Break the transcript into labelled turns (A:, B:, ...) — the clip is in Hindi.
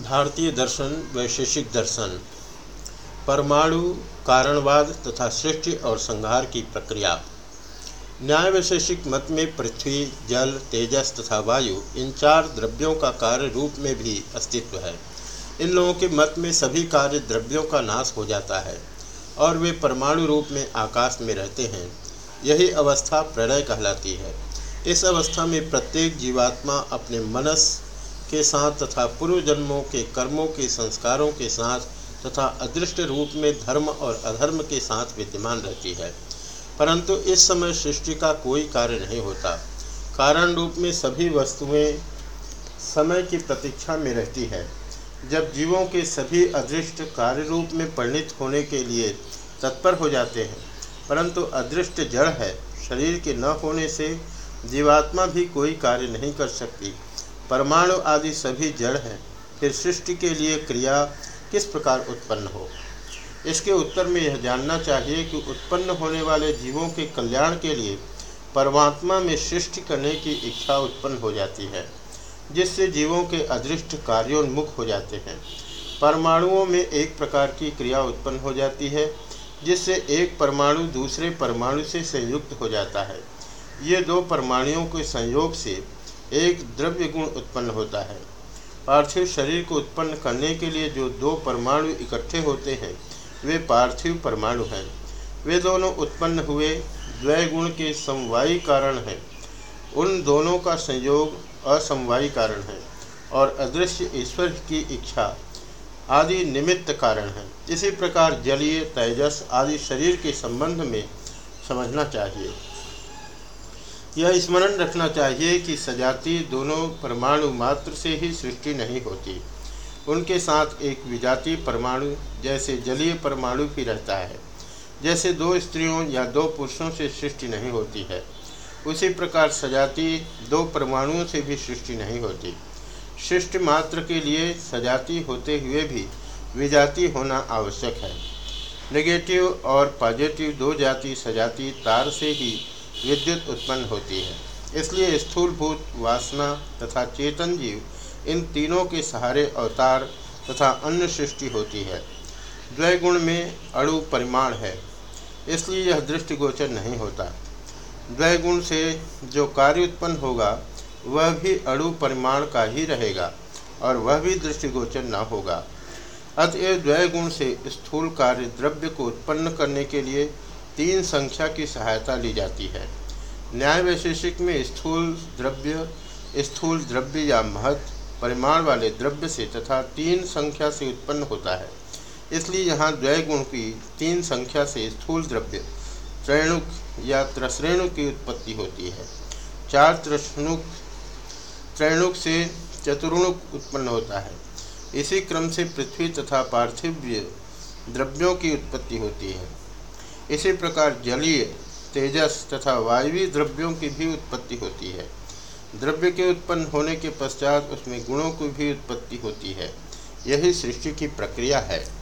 A: भारतीय दर्शन, वैशेषिक दर्शन, परमाणु कारणवाद तथा सृष्टि और संहार की प्रक्रिया। न्याय वैशेषिक मत में पृथ्वी, जल, तेजस तथा वायु, इन चार द्रव्यों का कार्य रूप में भी अस्तित्व है। इन लोगों के मत में सभी कार्य द्रव्यों का नाश हो जाता है और वे परमाणु रूप में आकाश में रहते हैं। यही अवस्था प्रणय कहलाती है। इस अवस्था में प्रत्येक जीवात्मा अपने मनस के साथ तथा पूर्व जन्मों के कर्मों के संस्कारों के साथ तथा अदृष्ट रूप में धर्म और अधर्म के साथ विद्यमान रहती है। परंतु इस समय सृष्टि का कोई कार्य नहीं होता। कारण रूप में सभी वस्तुएँ समय की प्रतीक्षा में रहती है। जब जीवों के सभी अदृष्ट कार्य रूप में परिणित होने के लिए तत्पर हो जाते हैं, परंतु अदृष्ट जड़ है, शरीर के न होने से जीवात्मा भी कोई कार्य नहीं कर सकती। परमाणु आदि सभी जड़ हैं, फिर सृष्टि के लिए क्रिया किस प्रकार उत्पन्न हो? इसके उत्तर में यह जानना चाहिए कि उत्पन्न होने वाले जीवों के कल्याण के लिए परमात्मा में सृष्टि करने की इच्छा उत्पन्न हो जाती है, जिससे जीवों के अदृष्ट कार्योन्मुख हो जाते हैं। परमाणुओं में एक प्रकार की क्रिया उत्पन्न हो जाती है, जिससे एक परमाणु दूसरे परमाणु से संयुक्त हो जाता है। ये दो परमाणुओं के संयोग से एक द्रव्य गुण उत्पन्न होता है। पार्थिव शरीर को उत्पन्न करने के लिए जो दो परमाणु इकट्ठे होते हैं, वे पार्थिव परमाणु हैं। वे दोनों उत्पन्न हुए द्वय गुण के समवायी कारण हैं। उन दोनों का संयोग असमवायी कारण है और अदृश्य ईश्वर की इच्छा आदि निमित्त कारण है। इसी प्रकार जलीय, तेजस आदि शरीर के संबंध में समझना चाहिए। यह स्मरण रखना चाहिए कि सजाति दोनों परमाणु मात्र से ही सृष्टि नहीं होती। उनके साथ एक विजातीय परमाणु जैसे जलीय परमाणु भी रहता है, जैसे दो स्त्रियों या दो पुरुषों से सृष्टि नहीं होती है। उसी प्रकार सजाति दो परमाणुओं से भी सृष्टि नहीं होती। सृष्टि मात्र के लिए सजाति होते हुए भी विजाति होना आवश्यक है। नेगेटिव और पॉजिटिव दो जाति सजाति तार से ही विद्युत उत्पन्न होती है। इसलिए स्थूलभूत वासना तथा चेतन जीव इन तीनों के सहारे अवतार तथा अन्य सृष्टि होती है। द्वय गुण में अणु परिमाण है, इसलिए यह दृष्टिगोचर नहीं होता। द्वय गुण से जो कार्य उत्पन्न होगा, वह भी अणु परिमाण का ही रहेगा और वह भी दृष्टिगोचर न होगा। अतएव द्वय गुण से स्थूल कार्य द्रव्य को उत्पन्न करने के लिए तीन संख्या की सहायता ली जाती है। न्याय वैशेषिक में स्थूल द्रव्य स्थूल द्रव्य या महत, परिमाण वाले द्रव्य से तथा तीन संख्या से उत्पन्न होता है। इसलिए यहाँ द्वय गुण की तीन संख्या से स्थूल द्रव्य, त्रैणुक या त्रश्रेणु की उत्पत्ति होती है। चार त्रष्णुक त्रैणुक से चतुर्णुक उत्पन्न होता है। इसी क्रम से पृथ्वी तथा पार्थिव्य द्रव्यों की उत्पत्ति होती है। इसी प्रकार जलीय, तेजस तथा वायवी द्रव्यों की भी उत्पत्ति होती है। द्रव्य के उत्पन्न होने के पश्चात उसमें गुणों की भी उत्पत्ति होती है। यही सृष्टि की प्रक्रिया है।